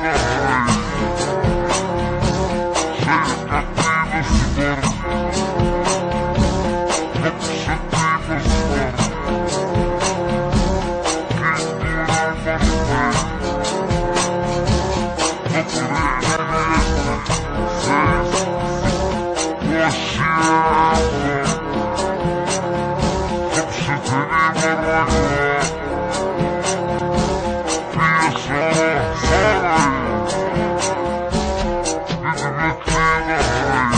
Música Yeah.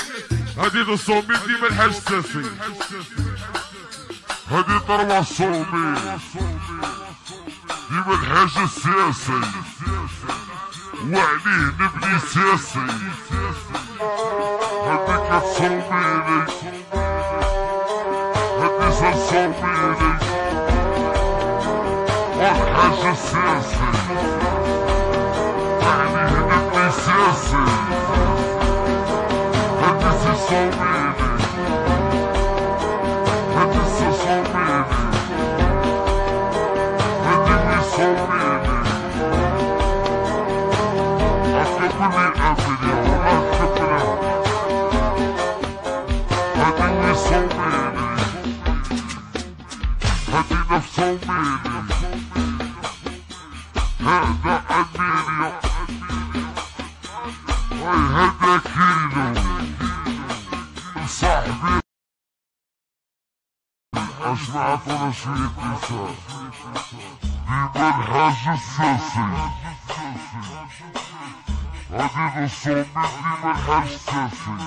هذه الصومي ديما الحاج الساسي هذه طروة الصومي ديما الحاج السياسي وعليه نبني سياسي هذيك تصوميني هذيك تصوميني والحاج السياسي سياسي هدسي صوميني so many. I think of so many. Africa, niemand has a sessie. I need a soulmate, niemand has sessie.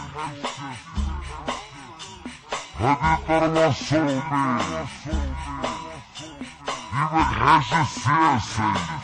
I need not a soulmate. Niemand has a sessie.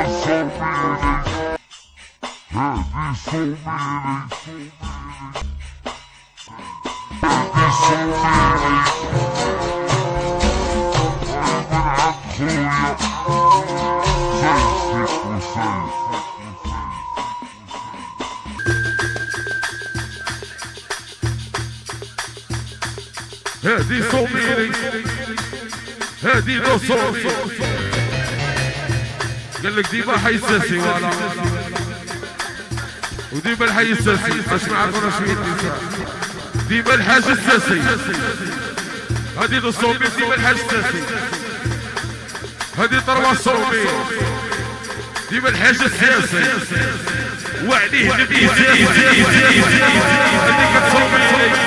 Edson Mirim, Edilson, Edilson. قال لك ديما حي الساسي ولا وديما الحي الساسي عطونا شوية نساء ديما الحاج الساسي هادي الصومي ديما الحاج الساسي هادي طروة الصومي ديما الحاج السياسي وعليه نبي سياسي هاديك الصومي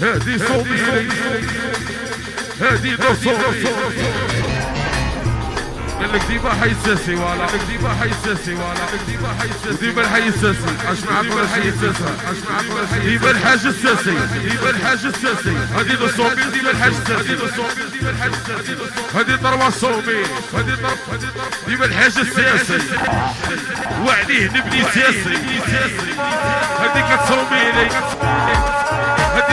هذه صومي هذه نصومي قال لك ديما حي الساسي ولا قال لك ديما حي الساسي ولا قال لك ديما حي الساسي. ديما الساسي. اسمع ديما الحي الساسي؟ اسمع ديما الحاج الساسي. ديما الحاج الساسي. هذه الصومي ديما الحاج الساسي. هذه الصومي ديما الحاج الساسي. هذه ضربة الصومي هذه ضرب ديما الحاج السياسي وعليه نبني سياسي هذيك تصومي لي